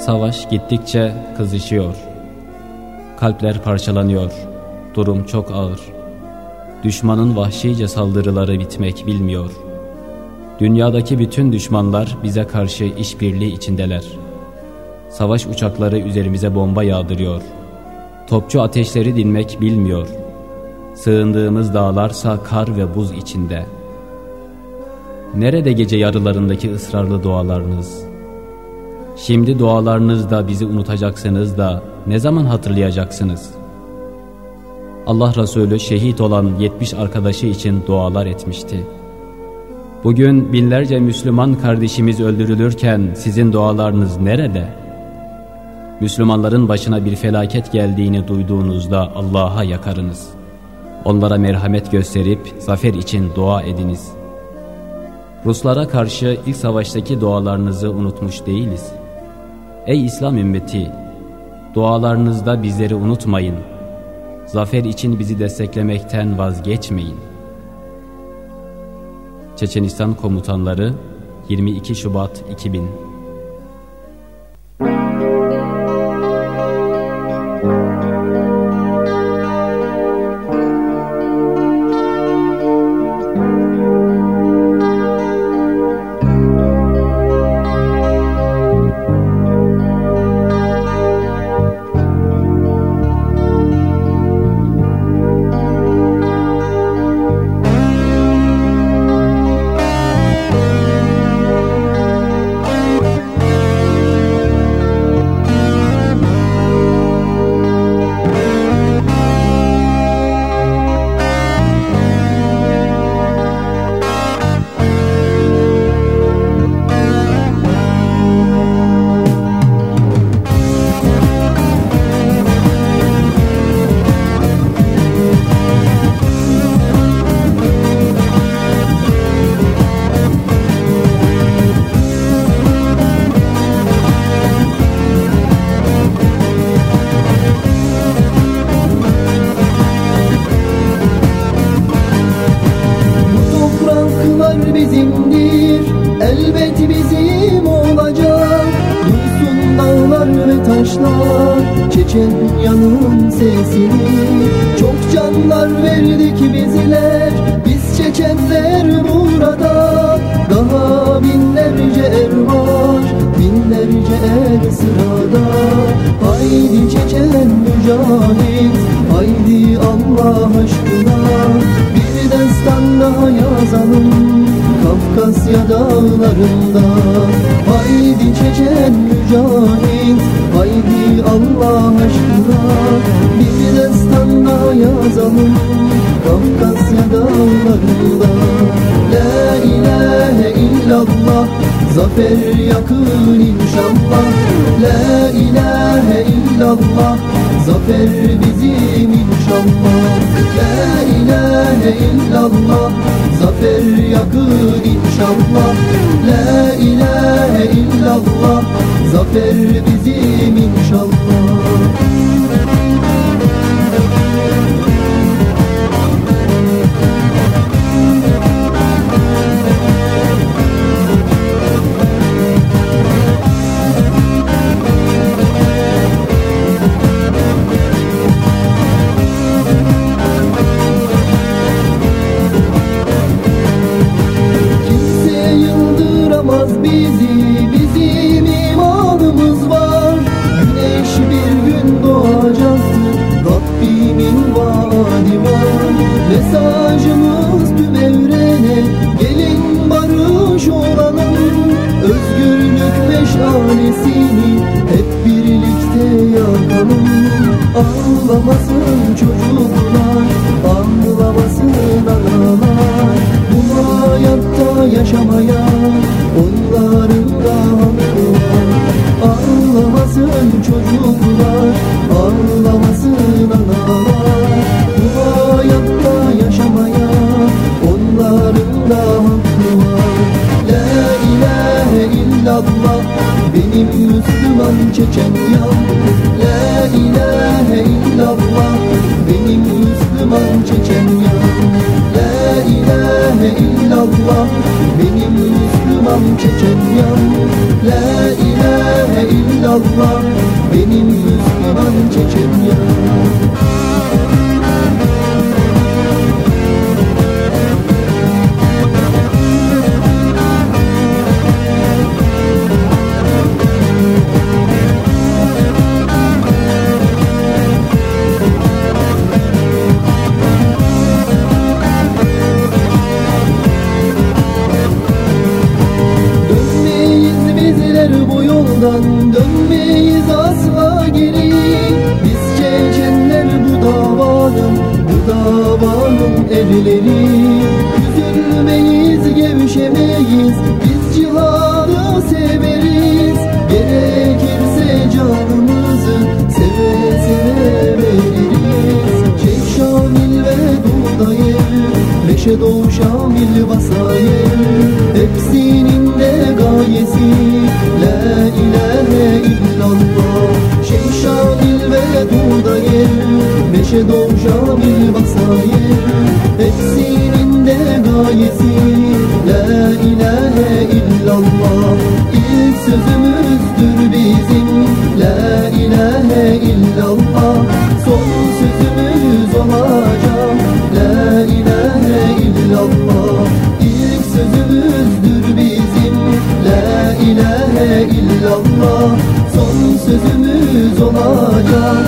Savaş gittikçe kızışıyor. Kalpler parçalanıyor. Durum çok ağır. Düşmanın vahşice saldırıları bitmek bilmiyor. Dünyadaki bütün düşmanlar bize karşı işbirliği içindeler. Savaş uçakları üzerimize bomba yağdırıyor. Topçu ateşleri dinmek bilmiyor. Sığındığımız dağlarsa kar ve buz içinde. Nerede gece yarılarındaki ısrarlı dualarınız? Şimdi dualarınızda bizi unutacaksınız da ne zaman hatırlayacaksınız? Allah Resulü şehit olan 70 arkadaşı için dualar etmişti. Bugün binlerce Müslüman kardeşimiz öldürülürken sizin dualarınız nerede? Müslümanların başına bir felaket geldiğini duyduğunuzda Allah'a yakarınız. Onlara merhamet gösterip zafer için dua ediniz. Ruslara karşı ilk savaştaki dualarınızı unutmuş değiliz. Ey İslam ümmeti! Dualarınızda bizleri unutmayın. Zafer için bizi desteklemekten vazgeçmeyin. Çeçenistan Komutanları 22 Şubat 2000 bizimdir Elbet bizim olacak. Duysun dağlar ve taşlar Çeçen yanın sesini. Çok canlar verdik bizler Biz Çeçenler burada. Daha binlerce er var Binlerce er sırada. Haydi Çeçen mücahit Haydi Allah aşkına yazalım Kafkasya dağlarında. Haydi Çeçen mücahit Haydi Allah aşkına. Bir destan daha yazalım Kafkasya dağlarında. La ilahe illallah Zafer yakın inşallah. La ilahe illallah Zafer bizim inşallah La ilahe illallah Zafer yakın inşallah. La ilahe illallah Zafer bizim inşallah Çeçenya La ilahe illallah benim Müslüman Çeçenya La ilahe illallah benim Müslüman Çeçenya La ilahe illallah. Güneşe doğu şamil vasaye Hepsinin de gayesi La ilahe illallah. Şemşadil ve Dudaye Neşe doğu şamil vasaye Hepsinin de gayesi La ilahe illallah. İlk sözümüzdür bizim La ilahe illallah. sözümüz olacak.